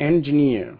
engineer.